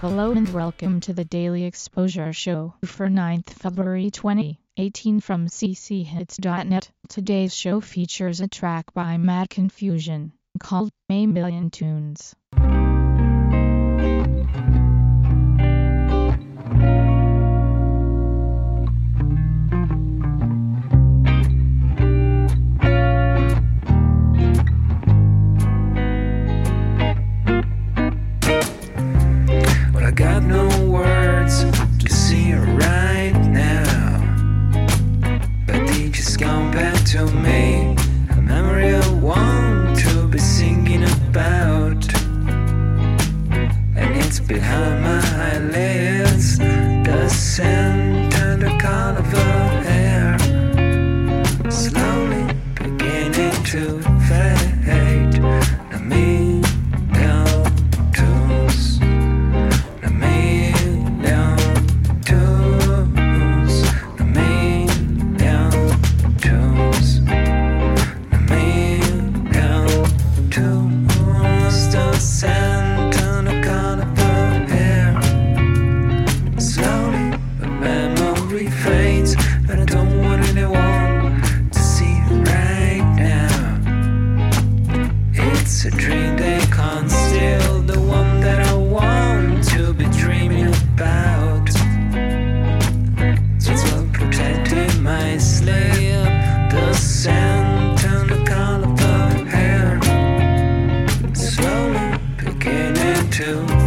Hello and welcome to the Daily Exposure Show for 9th February 2018 from cchits.net. Today's show features a track by Mad Confusion called A Million Tunes. To fade. Beginning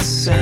The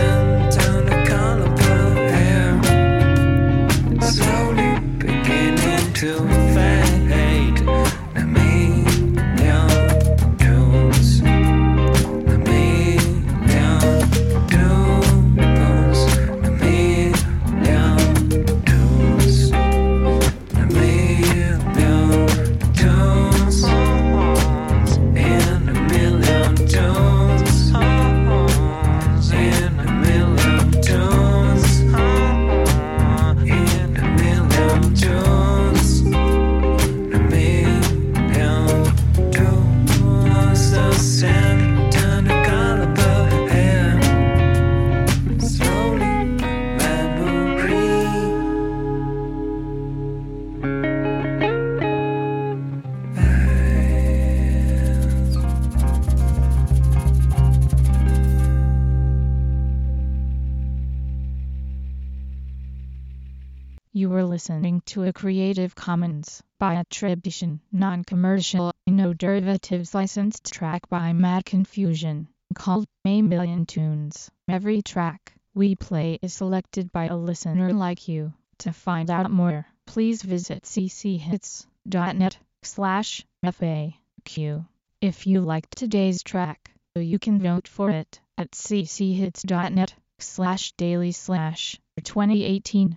You were listening to a Creative Commons by attribution, non-commercial, no derivatives licensed track by Mad Confusion called A Million Tunes. Every track we play is selected by a listener like you. To find out more, please visit cchits.net slash FAQ. If you liked today's track, you can vote for it at cchits.net slash daily slash 2018